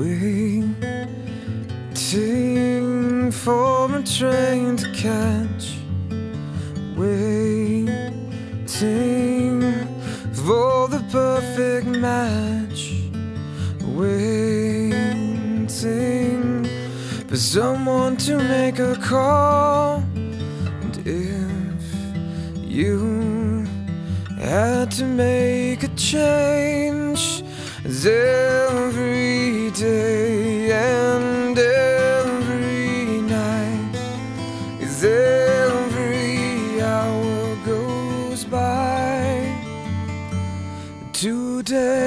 Waiting for a train to catch. Waiting for the perfect match. Waiting for someone to make a call. And if you had to make a change, every day and every night, as every hour goes by, today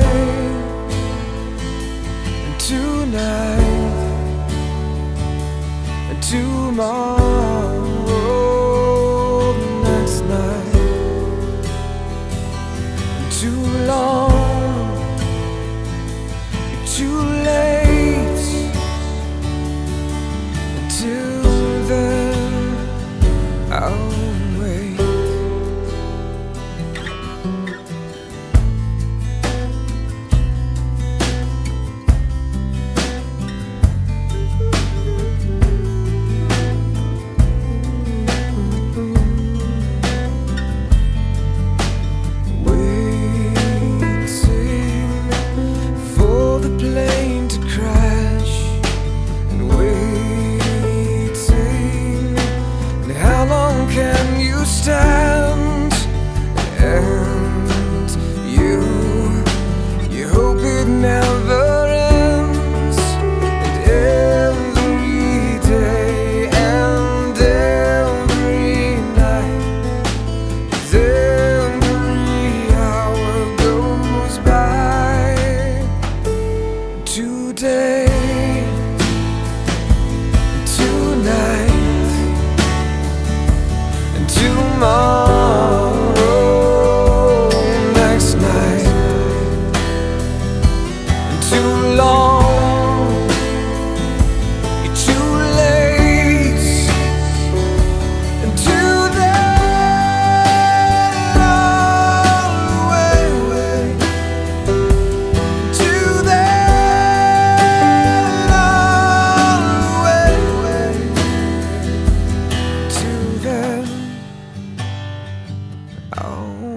and tonight and tomorrow, next night, too long, Oh.